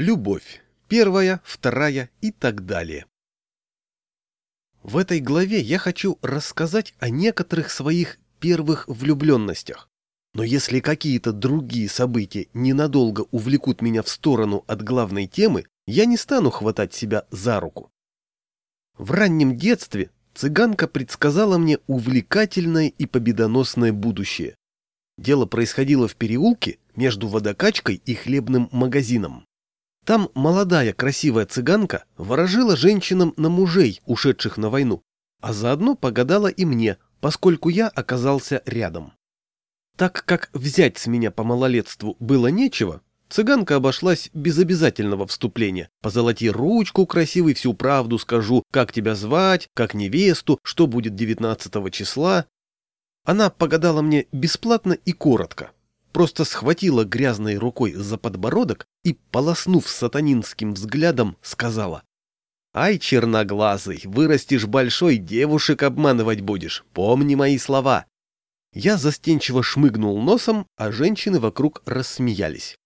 Любовь. Первая, вторая и так далее. В этой главе я хочу рассказать о некоторых своих первых влюбленностях. Но если какие-то другие события ненадолго увлекут меня в сторону от главной темы, я не стану хватать себя за руку. В раннем детстве цыганка предсказала мне увлекательное и победоносное будущее. Дело происходило в переулке между водокачкой и хлебным магазином. Там молодая красивая цыганка ворожила женщинам на мужей, ушедших на войну, а заодно погадала и мне, поскольку я оказался рядом. Так как взять с меня по малолетству было нечего, цыганка обошлась без обязательного вступления. Позолоти ручку красивый, всю правду скажу, как тебя звать, как невесту, что будет 19 числа. Она погадала мне бесплатно и коротко, просто схватила грязной рукой за подбородок и, полоснув сатанинским взглядом, сказала. «Ай, черноглазый, вырастешь большой, девушек обманывать будешь, помни мои слова». Я застенчиво шмыгнул носом, а женщины вокруг рассмеялись.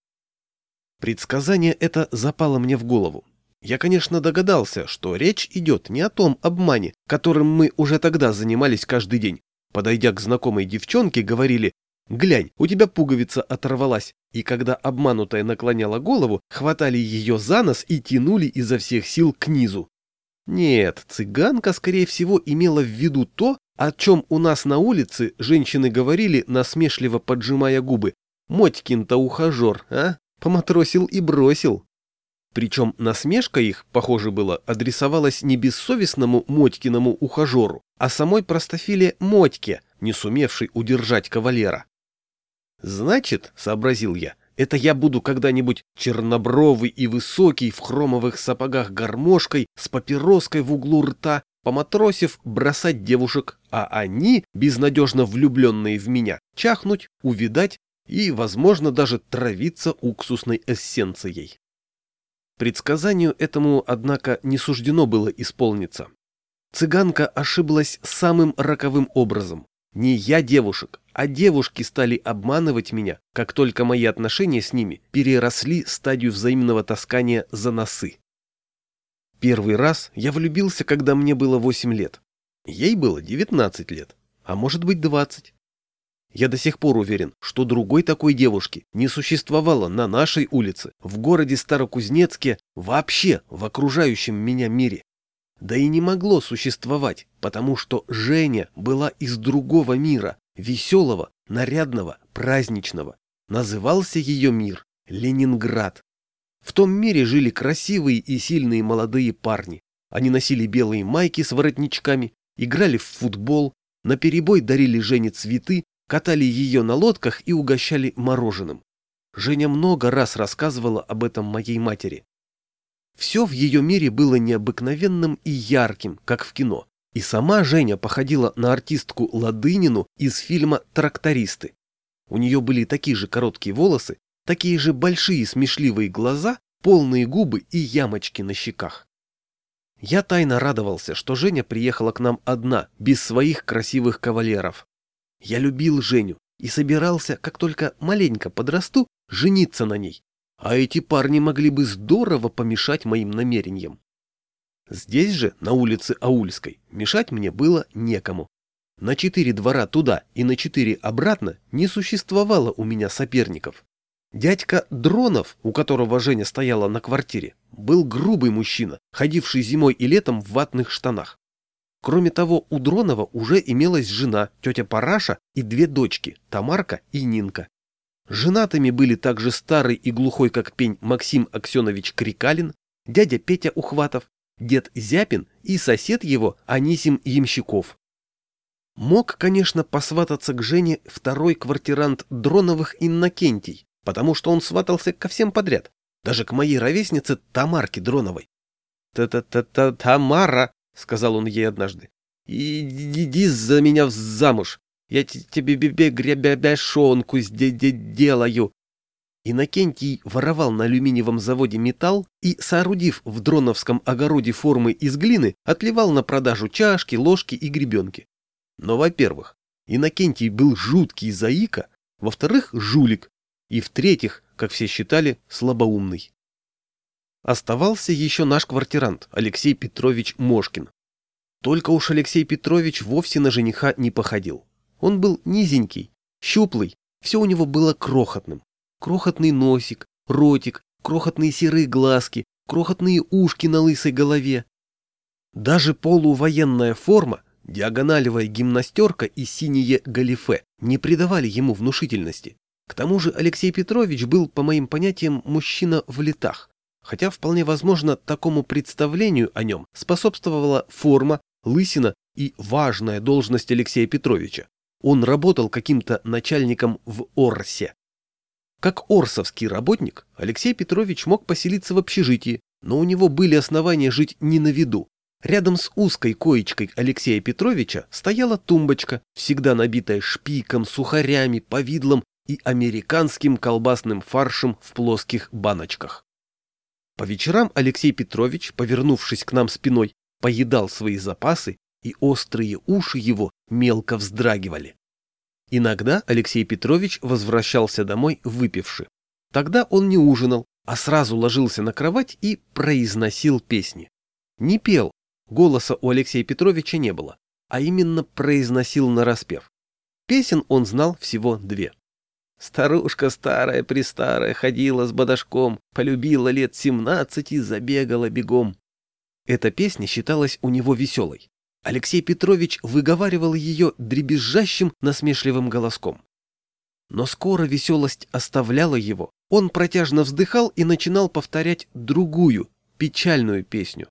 Предсказание это запало мне в голову. Я, конечно, догадался, что речь идет не о том обмане, которым мы уже тогда занимались каждый день. Подойдя к знакомой девчонке, говорили Глянь, у тебя пуговица оторвалась. И когда обманутая наклоняла голову, хватали ее за нос и тянули изо всех сил к низу. Нет, цыганка, скорее всего, имела в виду то, о чем у нас на улице женщины говорили, насмешливо поджимая губы. Мотькин-то ухажер, а? Поматросил и бросил. Причем насмешка их, похоже было, адресовалась не бессовестному Мотькиному ухажеру, а самой простофиле Мотьке, не сумевшей удержать кавалера. Значит, сообразил я, это я буду когда-нибудь чернобровый и высокий в хромовых сапогах гармошкой с папироской в углу рта, поматросив бросать девушек, а они, безнадежно влюбленные в меня, чахнуть, увидать и, возможно, даже травиться уксусной эссенцией. Предсказанию этому, однако, не суждено было исполниться. Цыганка ошиблась самым роковым образом. Не я девушек, а девушки стали обманывать меня, как только мои отношения с ними переросли стадию взаимного таскания за носы. Первый раз я влюбился, когда мне было 8 лет. Ей было 19 лет, а может быть 20. Я до сих пор уверен, что другой такой девушки не существовало на нашей улице, в городе Старокузнецке, вообще в окружающем меня мире. Да и не могло существовать, потому что Женя была из другого мира, веселого, нарядного, праздничного. Назывался ее мир Ленинград. В том мире жили красивые и сильные молодые парни. Они носили белые майки с воротничками, играли в футбол, наперебой дарили Жене цветы, катали ее на лодках и угощали мороженым. Женя много раз рассказывала об этом моей матери. Все в ее мире было необыкновенным и ярким, как в кино. И сама Женя походила на артистку Ладынину из фильма «Трактористы». У нее были такие же короткие волосы, такие же большие смешливые глаза, полные губы и ямочки на щеках. Я тайно радовался, что Женя приехала к нам одна, без своих красивых кавалеров. Я любил Женю и собирался, как только маленько подрасту, жениться на ней. А эти парни могли бы здорово помешать моим намерениям. Здесь же, на улице Аульской, мешать мне было некому. На четыре двора туда и на четыре обратно не существовало у меня соперников. Дядька Дронов, у которого Женя стояла на квартире, был грубый мужчина, ходивший зимой и летом в ватных штанах. Кроме того, у Дронова уже имелась жена, тетя Параша и две дочки, Тамарка и Нинка. Женатыми были также старый и глухой как пень Максим Аксенович Крикалин, дядя Петя Ухватов дед Зяпин и сосед его Анисим Ямщиков. Мог, конечно, посвататься к Жене второй квартирант Дроновых Иннокентий, потому что он сватался ко всем подряд, даже к моей ровеснице Тамарке Дроновой. «Та-та-та-та, Тамара!» — сказал он ей однажды. «Иди за меня замуж, я тебе гребяшонку сделаю, Иннокентий воровал на алюминиевом заводе металл и, соорудив в дроновском огороде формы из глины, отливал на продажу чашки, ложки и гребенки. Но, во-первых, Иннокентий был жуткий заика, во-вторых, жулик, и, в-третьих, как все считали, слабоумный. Оставался еще наш квартирант Алексей Петрович Мошкин. Только уж Алексей Петрович вовсе на жениха не походил. Он был низенький, щуплый, все у него было крохотным. Крохотный носик, ротик, крохотные серые глазки, крохотные ушки на лысой голове. Даже полувоенная форма, диагоналевая гимнастерка и синее галифе не придавали ему внушительности. К тому же Алексей Петрович был, по моим понятиям, мужчина в летах, хотя вполне возможно такому представлению о нем способствовала форма, лысина и важная должность Алексея Петровича. Он работал каким-то начальником в Орсе. Как орсовский работник, Алексей Петрович мог поселиться в общежитии, но у него были основания жить не на виду. Рядом с узкой коечкой Алексея Петровича стояла тумбочка, всегда набитая шпиком, сухарями, повидлом и американским колбасным фаршем в плоских баночках. По вечерам Алексей Петрович, повернувшись к нам спиной, поедал свои запасы, и острые уши его мелко вздрагивали. Иногда Алексей Петрович возвращался домой выпивши. Тогда он не ужинал, а сразу ложился на кровать и произносил песни. Не пел, голоса у Алексея Петровича не было, а именно произносил нараспев. Песен он знал всего две. Старушка старая-престарая ходила с бодашком, полюбила лет семнадцать и забегала бегом. Эта песня считалась у него веселой. Алексей Петрович выговаривал ее дребезжащим насмешливым голоском. Но скоро веселость оставляла его, он протяжно вздыхал и начинал повторять другую, печальную песню.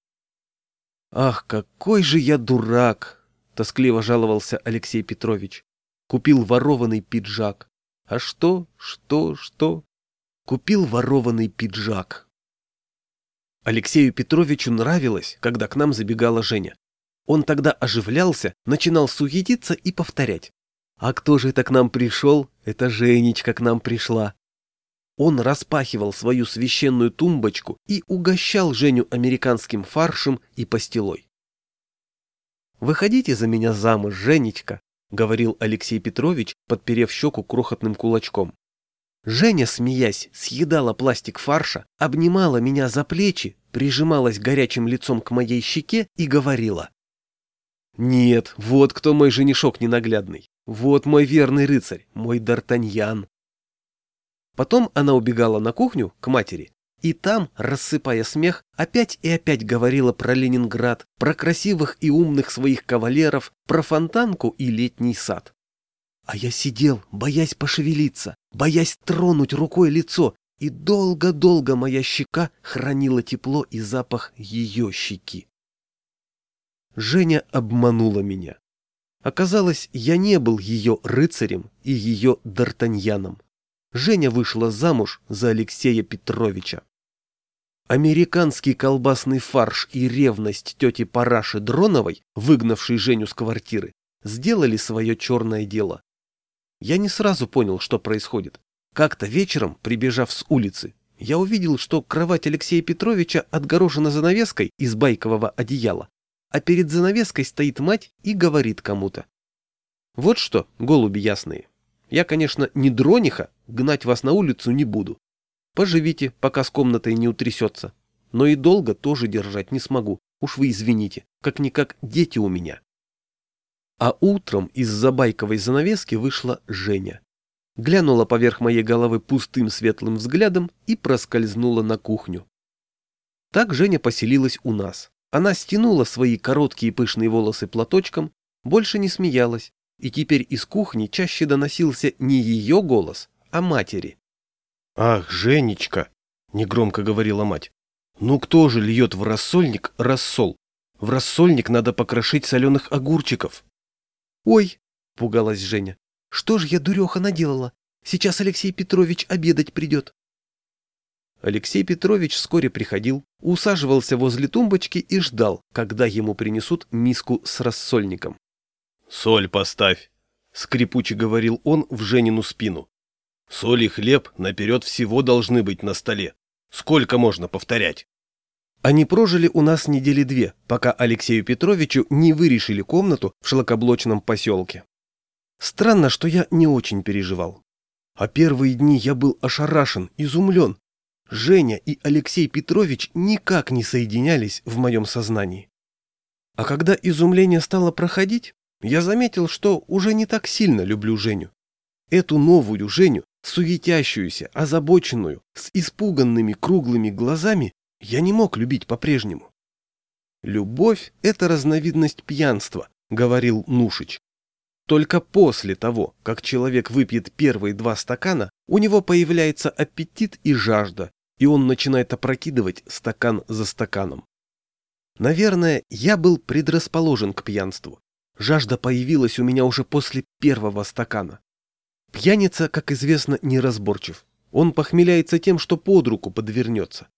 «Ах, какой же я дурак!» — тоскливо жаловался Алексей Петрович. Купил ворованный пиджак. А что, что, что? Купил ворованный пиджак. Алексею Петровичу нравилось, когда к нам забегала Женя. Он тогда оживлялся, начинал суетиться и повторять. «А кто же это к нам пришел? Это Женечка к нам пришла». Он распахивал свою священную тумбочку и угощал Женю американским фаршем и пастилой. «Выходите за меня замуж, Женечка», говорил Алексей Петрович, подперев щеку крохотным кулачком. Женя, смеясь, съедала пластик фарша, обнимала меня за плечи, прижималась горячим лицом к моей щеке и говорила. «Нет, вот кто мой женишок ненаглядный. Вот мой верный рыцарь, мой Д'Артаньян». Потом она убегала на кухню к матери и там, рассыпая смех, опять и опять говорила про Ленинград, про красивых и умных своих кавалеров, про фонтанку и летний сад. А я сидел, боясь пошевелиться, боясь тронуть рукой лицо, и долго-долго моя щека хранила тепло и запах ее щеки. Женя обманула меня. Оказалось, я не был ее рыцарем и ее д'Артаньяном. Женя вышла замуж за Алексея Петровича. Американский колбасный фарш и ревность тети Параши Дроновой, выгнавшей Женю с квартиры, сделали свое черное дело. Я не сразу понял, что происходит. Как-то вечером, прибежав с улицы, я увидел, что кровать Алексея Петровича отгорожена занавеской из байкового одеяла, а перед занавеской стоит мать и говорит кому-то. Вот что, голуби ясные, я, конечно, не дрониха, гнать вас на улицу не буду. Поживите, пока с комнатой не утрясется. Но и долго тоже держать не смогу. Уж вы извините, как-никак дети у меня. А утром из-за байковой занавески вышла Женя. Глянула поверх моей головы пустым светлым взглядом и проскользнула на кухню. Так Женя поселилась у нас. Она стянула свои короткие пышные волосы платочком, больше не смеялась, и теперь из кухни чаще доносился не ее голос, а матери. «Ах, Женечка!» — негромко говорила мать. «Ну кто же льет в рассольник рассол? В рассольник надо покрошить соленых огурчиков». «Ой!» — пугалась Женя. «Что же я, дуреха, наделала? Сейчас Алексей Петрович обедать придет». Алексей Петрович вскоре приходил, усаживался возле тумбочки и ждал, когда ему принесут миску с рассольником. «Соль поставь!» — скрипуче говорил он в Женину спину. Соль и хлеб наперед всего должны быть на столе. Сколько можно повторять? Они прожили у нас недели две, пока Алексею Петровичу не вырешили комнату в шлакоблочном поселке. Странно, что я не очень переживал. А первые дни я был ошарашен, изумлен. Женя и Алексей Петрович никак не соединялись в моем сознании. А когда изумление стало проходить, я заметил, что уже не так сильно люблю Женю. Эту новую Женю, суетящуюся, озабоченную, с испуганными круглыми глазами, я не мог любить по-прежнему. «Любовь — это разновидность пьянства», — говорил Нушич. Только после того, как человек выпьет первые два стакана, у него появляется аппетит и жажда, и он начинает опрокидывать стакан за стаканом. Наверное, я был предрасположен к пьянству. Жажда появилась у меня уже после первого стакана. Пьяница, как известно, неразборчив. Он похмеляется тем, что под руку подвернется.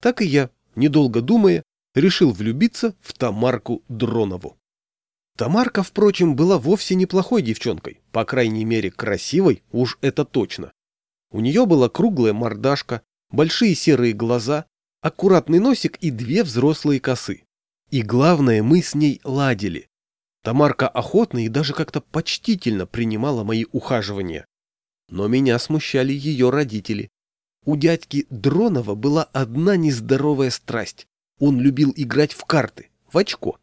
Так и я, недолго думая, решил влюбиться в Тамарку Дронову. Тамарка, впрочем, была вовсе неплохой девчонкой, по крайней мере красивой, уж это точно. У нее была круглая мордашка, большие серые глаза, аккуратный носик и две взрослые косы. И главное, мы с ней ладили. Тамарка охотно и даже как-то почтительно принимала мои ухаживания. Но меня смущали ее родители. У дядьки Дронова была одна нездоровая страсть. Он любил играть в карты, в очко.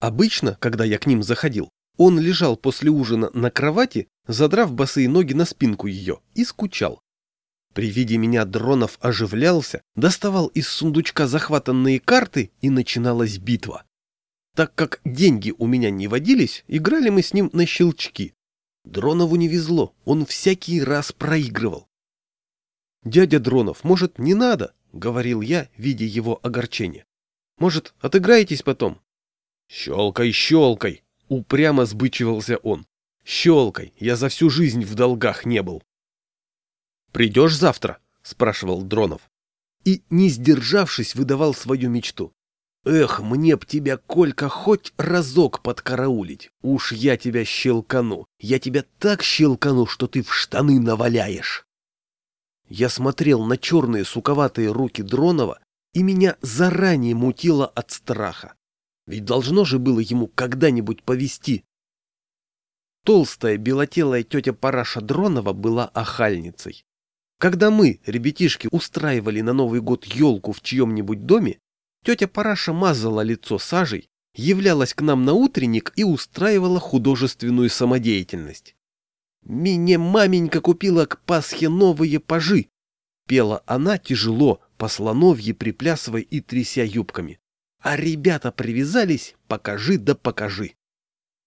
Обычно, когда я к ним заходил, он лежал после ужина на кровати, задрав босые ноги на спинку ее, и скучал. При виде меня Дронов оживлялся, доставал из сундучка захватанные карты, и начиналась битва. Так как деньги у меня не водились, играли мы с ним на щелчки. Дронову не везло, он всякий раз проигрывал. «Дядя Дронов, может, не надо?» — говорил я, видя его огорчение. «Может, отыграетесь потом?» «Щелкай, щелкай!» — упрямо сбычивался он. «Щелкай, я за всю жизнь в долгах не был». «Придешь завтра?» — спрашивал Дронов. И, не сдержавшись, выдавал свою мечту. «Эх, мне б тебя, Колька, хоть разок подкараулить. Уж я тебя щелкану. Я тебя так щелкану, что ты в штаны наваляешь». Я смотрел на черные суковатые руки Дронова, и меня заранее мутило от страха. Ведь должно же было ему когда-нибудь повести. Толстая белотелая тетя Параша Дронова была охальницей. Когда мы, ребятишки, устраивали на Новый год елку в чьем-нибудь доме, тетя Параша мазала лицо сажей, являлась к нам на утренник и устраивала художественную самодеятельность. «Мне маменька купила к Пасхе новые пажи!» Пела она тяжело, по слоновье приплясывая и тряся юбками. А ребята привязались «покажи да покажи».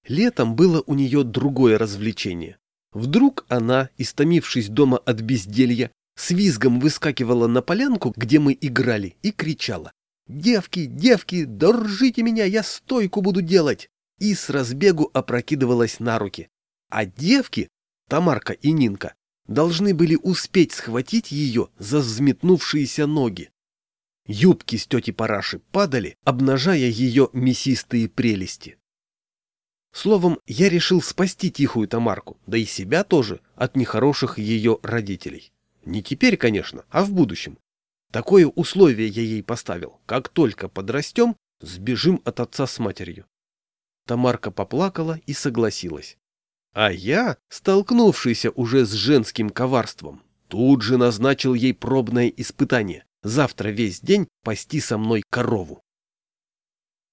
Летом было у нее другое развлечение. Вдруг она, истомившись дома от безделья, с визгом выскакивала на полянку, где мы играли, и кричала. «Девки, девки, держите меня, я стойку буду делать!» И с разбегу опрокидывалась на руки. А девки, Тамарка и Нинка, должны были успеть схватить ее за взметнувшиеся ноги. Юбки с тети Параши падали, обнажая ее мясистые прелести. Словом, я решил спасти тихую Тамарку, да и себя тоже, от нехороших ее родителей. Не теперь, конечно, а в будущем. Такое условие я ей поставил. Как только подрастем, сбежим от отца с матерью. Тамарка поплакала и согласилась. А я, столкнувшийся уже с женским коварством, тут же назначил ей пробное испытание. Завтра весь день пасти со мной корову.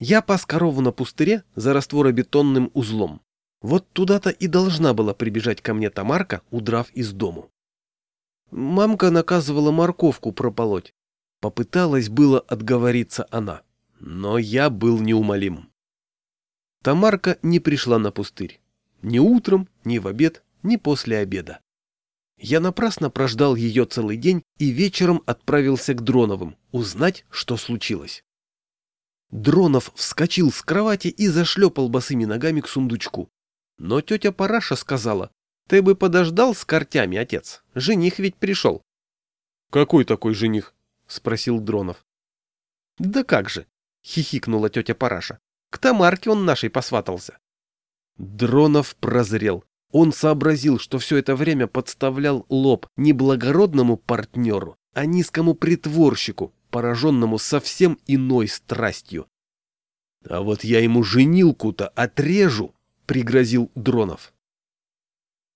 Я пас корову на пустыре за растворобетонным узлом. Вот туда-то и должна была прибежать ко мне Тамарка, удрав из дому. Мамка наказывала морковку прополоть. Попыталась было отговориться она, но я был неумолим. Тамарка не пришла на пустырь. Ни утром, ни в обед, ни после обеда. Я напрасно прождал ее целый день и вечером отправился к Дроновым, узнать, что случилось. Дронов вскочил с кровати и зашлепал босыми ногами к сундучку. Но тетя Параша сказала, ты бы подождал с картями, отец, жених ведь пришел. — Какой такой жених? — спросил Дронов. — Да как же, — хихикнула тетя Параша, — к Тамарке он нашей посватался. Дронов прозрел. Он сообразил, что все это время подставлял лоб не благородному партнеру, а низкому притворщику, пораженному совсем иной страстью. — А вот я ему женилку-то отрежу, — пригрозил Дронов.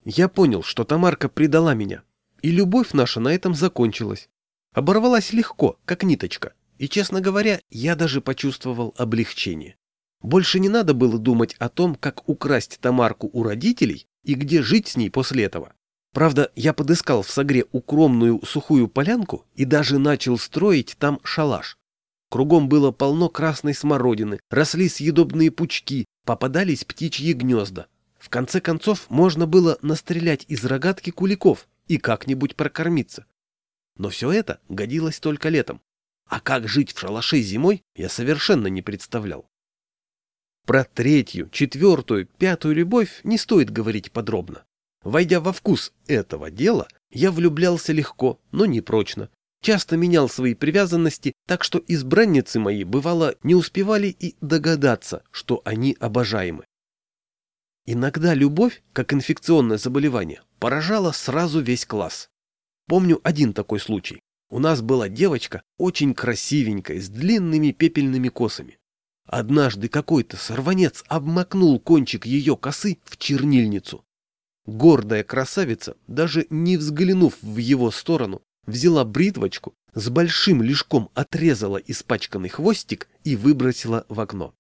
Я понял, что Тамарка предала меня, и любовь наша на этом закончилась. оборвалась легко, как ниточка, и, честно говоря, я даже почувствовал облегчение. Больше не надо было думать о том, как украсть Тамарку у родителей и где жить с ней после этого. Правда, я подыскал в Сагре укромную сухую полянку и даже начал строить там шалаш. Кругом было полно красной смородины, росли съедобные пучки, попадались птичьи гнезда. В конце концов, можно было настрелять из рогатки куликов и как-нибудь прокормиться. Но все это годилось только летом. А как жить в шалаше зимой, я совершенно не представлял. Про третью, четвертую, пятую любовь не стоит говорить подробно. Войдя во вкус этого дела, я влюблялся легко, но не прочно. Часто менял свои привязанности, так что избранницы мои, бывало, не успевали и догадаться, что они обожаемы. Иногда любовь, как инфекционное заболевание, поражала сразу весь класс. Помню один такой случай. У нас была девочка, очень красивенькая, с длинными пепельными косами. Однажды какой-то сорванец обмакнул кончик ее косы в чернильницу. Гордая красавица, даже не взглянув в его сторону, взяла бритвочку, с большим лишком отрезала испачканный хвостик и выбросила в окно.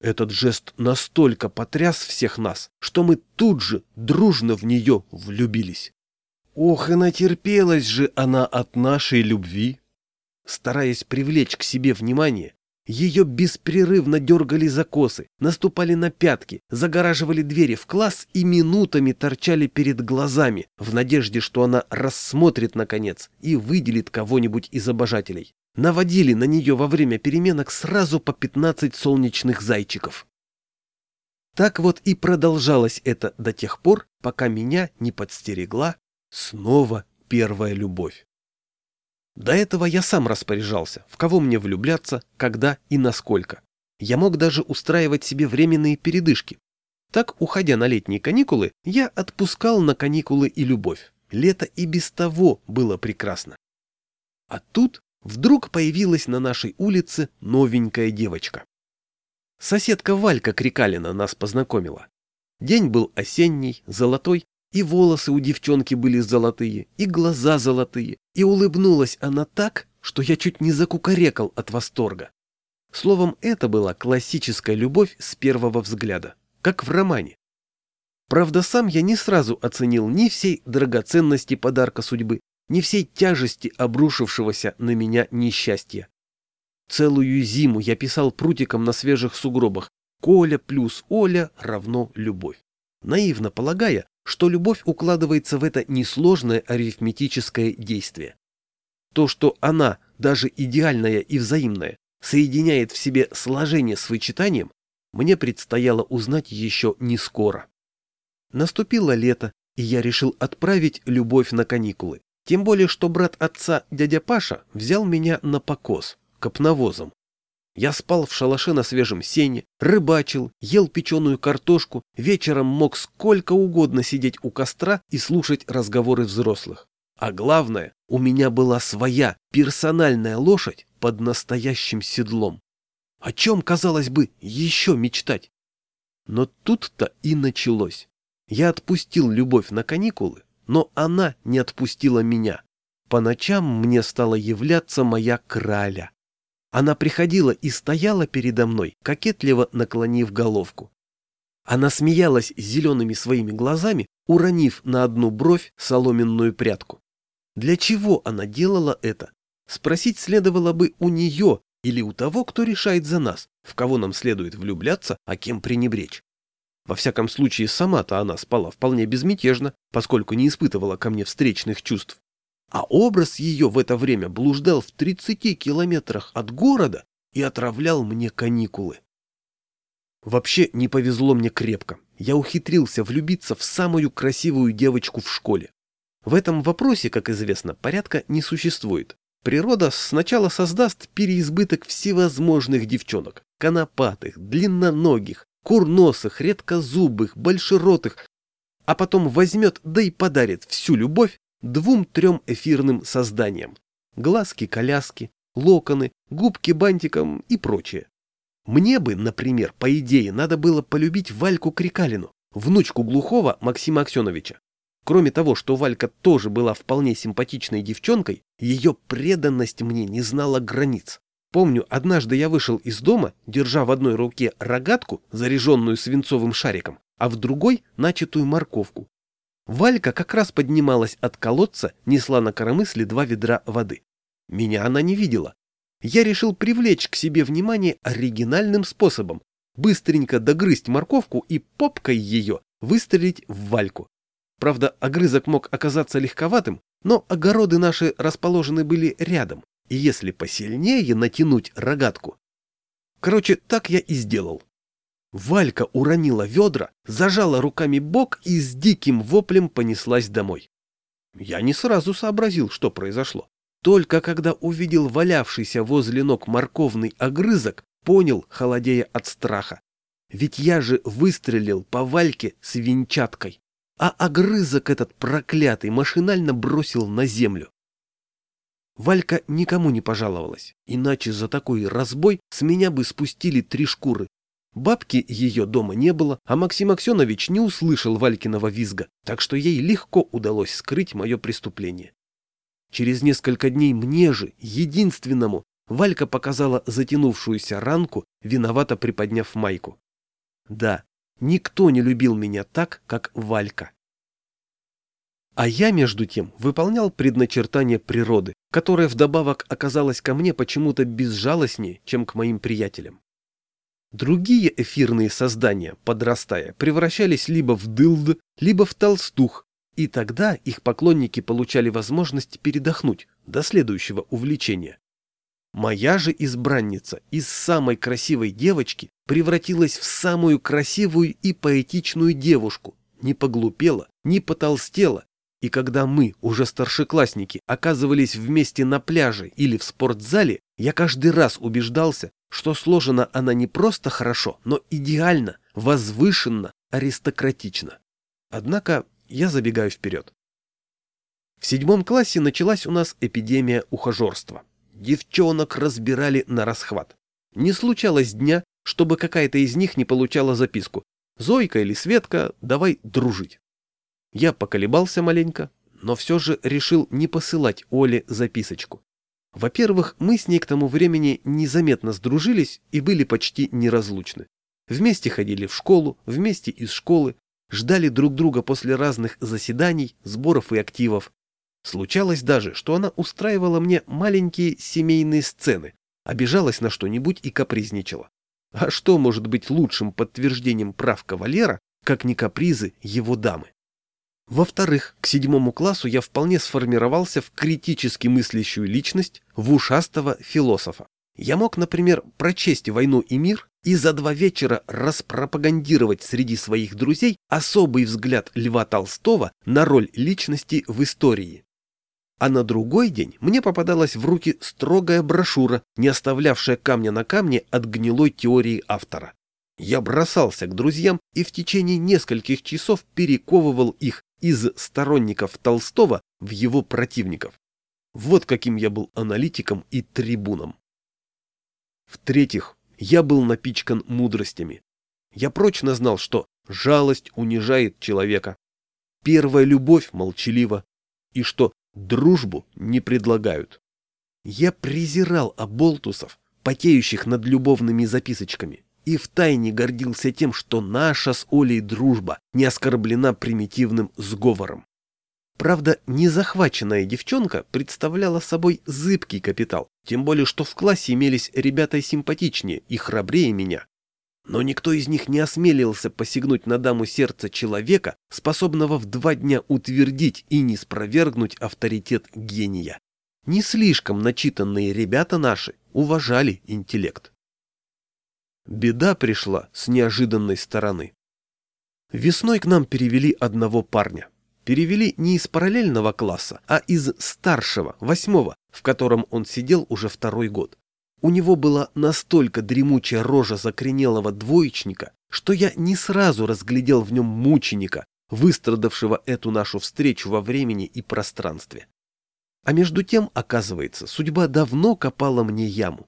Этот жест настолько потряс всех нас, что мы тут же дружно в нее влюбились. Ох, и натерпелась же она от нашей любви! Стараясь привлечь к себе внимание, ее беспрерывно дергали за косы, наступали на пятки, загораживали двери в класс и минутами торчали перед глазами, в надежде, что она рассмотрит, наконец, и выделит кого-нибудь из обожателей. Наводили на нее во время переменок сразу по 15 солнечных зайчиков. Так вот и продолжалось это до тех пор, пока меня не подстерегла снова первая любовь. До этого я сам распоряжался, в кого мне влюбляться, когда и насколько. Я мог даже устраивать себе временные передышки. Так, уходя на летние каникулы, я отпускал на каникулы и любовь. Лето и без того было прекрасно. А тут вдруг появилась на нашей улице новенькая девочка. Соседка Валька Крикалина нас познакомила. День был осенний, золотой, и волосы у девчонки были золотые, и глаза золотые, и улыбнулась она так, что я чуть не закукарекал от восторга. Словом, это была классическая любовь с первого взгляда, как в романе. Правда, сам я не сразу оценил ни всей драгоценности подарка судьбы, ни всей тяжести обрушившегося на меня несчастья. Целую зиму я писал прутиком на свежих сугробах «Коля плюс Оля равно любовь», наивно полагая, что любовь укладывается в это несложное арифметическое действие. То, что она, даже идеальная и взаимная, соединяет в себе сложение с вычитанием, мне предстояло узнать еще не скоро. Наступило лето, и я решил отправить любовь на каникулы. Тем более, что брат отца, дядя Паша, взял меня на покос, копновозом. Я спал в шалаше на свежем сене, рыбачил, ел печеную картошку, вечером мог сколько угодно сидеть у костра и слушать разговоры взрослых. А главное, у меня была своя персональная лошадь под настоящим седлом. О чем, казалось бы, еще мечтать? Но тут-то и началось. Я отпустил любовь на каникулы, но она не отпустила меня. По ночам мне стала являться моя краля. Она приходила и стояла передо мной, кокетливо наклонив головку. Она смеялась зелеными своими глазами, уронив на одну бровь соломенную прядку. Для чего она делала это? Спросить следовало бы у нее или у того, кто решает за нас, в кого нам следует влюбляться, а кем пренебречь. Во всяком случае, сама-то она спала вполне безмятежно, поскольку не испытывала ко мне встречных чувств а образ ее в это время блуждал в 30 километрах от города и отравлял мне каникулы. Вообще не повезло мне крепко. Я ухитрился влюбиться в самую красивую девочку в школе. В этом вопросе, как известно, порядка не существует. Природа сначала создаст переизбыток всевозможных девчонок. Конопатых, длинноногих, курносых, редкозубых, большеротых, а потом возьмет да и подарит всю любовь двум-трем эфирным созданиям. Глазки-коляски, локоны, губки бантиком и прочее. Мне бы, например, по идее, надо было полюбить Вальку Крикалину, внучку глухого Максима Аксеновича. Кроме того, что Валька тоже была вполне симпатичной девчонкой, ее преданность мне не знала границ. Помню, однажды я вышел из дома, держа в одной руке рогатку, заряженную свинцовым шариком, а в другой — начатую морковку. Валька как раз поднималась от колодца, несла на коромысле два ведра воды. Меня она не видела. Я решил привлечь к себе внимание оригинальным способом. Быстренько догрызть морковку и попкой ее выстрелить в Вальку. Правда, огрызок мог оказаться легковатым, но огороды наши расположены были рядом, и если посильнее натянуть рогатку... Короче, так я и сделал. Валька уронила ведра, зажала руками бок и с диким воплем понеслась домой. Я не сразу сообразил, что произошло. Только когда увидел валявшийся возле ног морковный огрызок, понял, холодея от страха. Ведь я же выстрелил по Вальке с венчаткой а огрызок этот проклятый машинально бросил на землю. Валька никому не пожаловалась, иначе за такой разбой с меня бы спустили три шкуры. Бабки ее дома не было, а Максим Аксенович не услышал Валькиного визга, так что ей легко удалось скрыть мое преступление. Через несколько дней мне же, единственному, Валька показала затянувшуюся ранку, виновато приподняв майку. Да, Никто не любил меня так, как Валька. А я, между тем, выполнял предначертание природы, которая вдобавок оказалась ко мне почему-то безжалостнее, чем к моим приятелям. Другие эфирные создания, подрастая, превращались либо в дылд, либо в толстух, и тогда их поклонники получали возможность передохнуть до следующего увлечения. Моя же избранница из самой красивой девочки превратилась в самую красивую и поэтичную девушку, не поглупела, не потолстела, и когда мы, уже старшеклассники, оказывались вместе на пляже или в спортзале, я каждый раз убеждался, что сложена она не просто хорошо, но идеально, возвышенно, аристократично. Однако я забегаю вперед. В седьмом классе началась у нас эпидемия ухажерства. Девчонок разбирали на расхват. Не случалось дня, чтобы какая-то из них не получала записку. «Зойка или Светка, давай дружить». Я поколебался маленько, но все же решил не посылать Оле записочку. Во-первых, мы с ней к тому времени незаметно сдружились и были почти неразлучны. Вместе ходили в школу, вместе из школы, ждали друг друга после разных заседаний, сборов и активов, Случалось даже, что она устраивала мне маленькие семейные сцены, обижалась на что-нибудь и капризничала. А что может быть лучшим подтверждением прав кавалера, как не капризы его дамы? Во-вторых, к седьмому классу я вполне сформировался в критически мыслящую личность, в ушастого философа. Я мог, например, прочесть «Войну и мир» и за два вечера распропагандировать среди своих друзей особый взгляд Льва Толстого на роль личности в истории. А на другой день мне попадалась в руки строгая брошюра, не оставлявшая камня на камне от гнилой теории автора. Я бросался к друзьям и в течение нескольких часов перековывал их из сторонников Толстого в его противников. Вот каким я был аналитиком и трибуном. В-третьих, я был напичкан мудростями. Я прочно знал, что жалость унижает человека, первая любовь молчалива, и что Дружбу не предлагают. Я презирал оболтусов, потеющих над любовными записочками, и втайне гордился тем, что наша с Олей дружба не оскорблена примитивным сговором. Правда, незахваченная девчонка представляла собой зыбкий капитал, тем более что в классе имелись ребята симпатичнее и храбрее меня, но никто из них не осмелился посягнуть на даму сердца человека, способного в два дня утвердить и не спровергнуть авторитет гения. Не слишком начитанные ребята наши уважали интеллект. Беда пришла с неожиданной стороны. Весной к нам перевели одного парня. Перевели не из параллельного класса, а из старшего, восьмого, в котором он сидел уже второй год. У него была настолько дремучая рожа закоренелого двоечника, что я не сразу разглядел в нем мученика, выстрадавшего эту нашу встречу во времени и пространстве. А между тем, оказывается, судьба давно копала мне яму.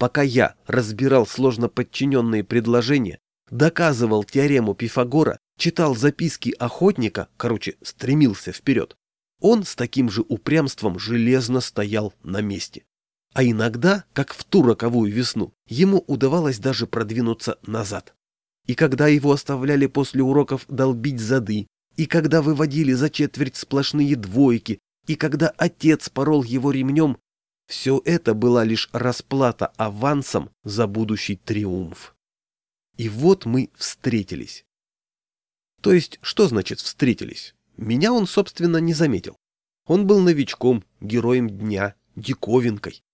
Пока я разбирал сложно подчиненные предложения, доказывал теорему Пифагора, читал записки охотника, короче, стремился вперед, он с таким же упрямством железно стоял на месте. А иногда, как в ту роковую весну, ему удавалось даже продвинуться назад. И когда его оставляли после уроков долбить зады, и когда выводили за четверть сплошные двойки, и когда отец порол его ремнем, все это была лишь расплата авансом за будущий триумф. И вот мы встретились. То есть, что значит встретились? Меня он, собственно, не заметил. Он был новичком, героем дня, диковинкой.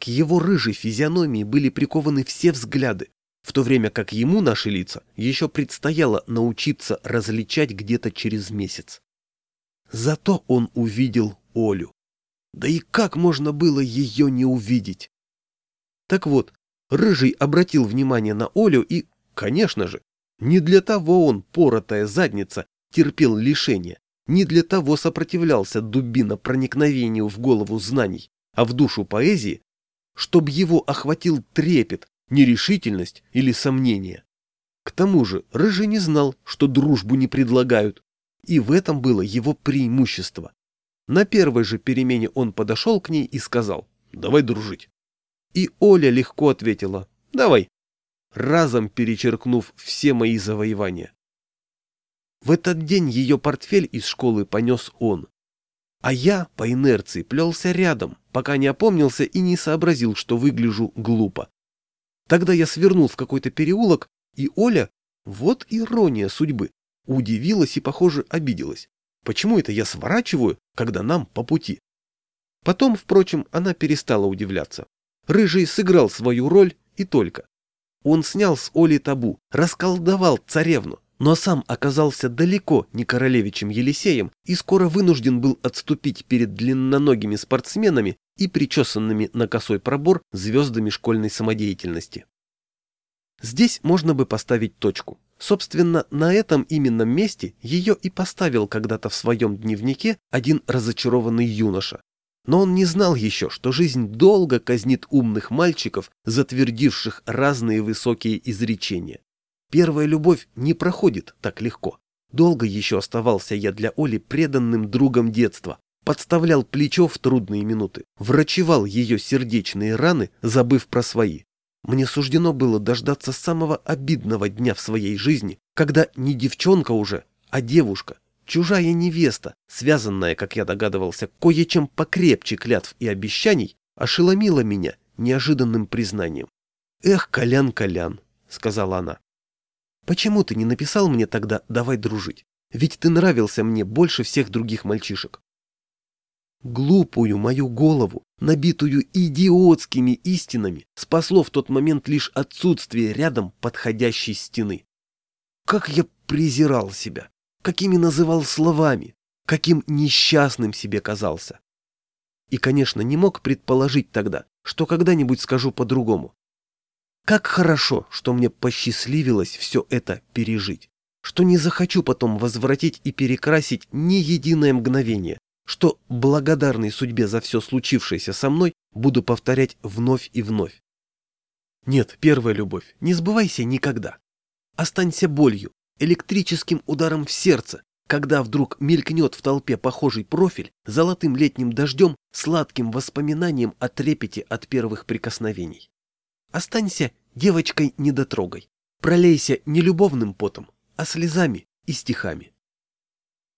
К его рыжей физиономии были прикованы все взгляды, в то время как ему наши лица еще предстояло научиться различать где-то через месяц. Зато он увидел Олю. Да и как можно было ее не увидеть? Так вот, Рыжий обратил внимание на Олю и, конечно же, не для того он, поротая задница, терпел лишение, не для того сопротивлялся дубина проникновению в голову знаний, а в душу поэзии, чтобы его охватил трепет, нерешительность или сомнение. К тому же Рыжий не знал, что дружбу не предлагают, и в этом было его преимущество. На первой же перемене он подошел к ней и сказал «давай дружить». И Оля легко ответила «давай», разом перечеркнув все мои завоевания. В этот день ее портфель из школы понес он. А я по инерции плелся рядом, пока не опомнился и не сообразил, что выгляжу глупо. Тогда я свернул в какой-то переулок, и Оля, вот ирония судьбы, удивилась и, похоже, обиделась. Почему это я сворачиваю, когда нам по пути? Потом, впрочем, она перестала удивляться. Рыжий сыграл свою роль и только. Он снял с Оли табу, расколдовал царевну, но сам оказался далеко не королевичем Елисеем и скоро вынужден был отступить перед длинноногими спортсменами и причесанными на косой пробор звездами школьной самодеятельности. Здесь можно бы поставить точку. Собственно, на этом именно месте ее и поставил когда-то в своем дневнике один разочарованный юноша. Но он не знал еще, что жизнь долго казнит умных мальчиков, затвердивших разные высокие изречения. Первая любовь не проходит так легко. Долго еще оставался я для Оли преданным другом детства, подставлял плечо в трудные минуты, врачевал ее сердечные раны, забыв про свои. Мне суждено было дождаться самого обидного дня в своей жизни, когда не девчонка уже, а девушка, чужая невеста, связанная, как я догадывался, кое-чем покрепче клятв и обещаний, ошеломила меня неожиданным признанием. «Эх, Колян, Колян», — сказала она, — «почему ты не написал мне тогда «давай дружить»? Ведь ты нравился мне больше всех других мальчишек». Глупую мою голову, набитую идиотскими истинами, спасло в тот момент лишь отсутствие рядом подходящей стены. Как я презирал себя, какими называл словами, каким несчастным себе казался. И, конечно, не мог предположить тогда, что когда-нибудь скажу по-другому. Как хорошо, что мне посчастливилось все это пережить, что не захочу потом возвратить и перекрасить ни единое мгновение, что, благодарный судьбе за все случившееся со мной, буду повторять вновь и вновь. Нет, первая любовь, не сбывайся никогда. Останься болью, электрическим ударом в сердце, когда вдруг мелькнет в толпе похожий профиль, золотым летним дождем, сладким воспоминанием о трепете от первых прикосновений. Останься девочкой-недотрогой, пролейся не любовным потом, а слезами и стихами.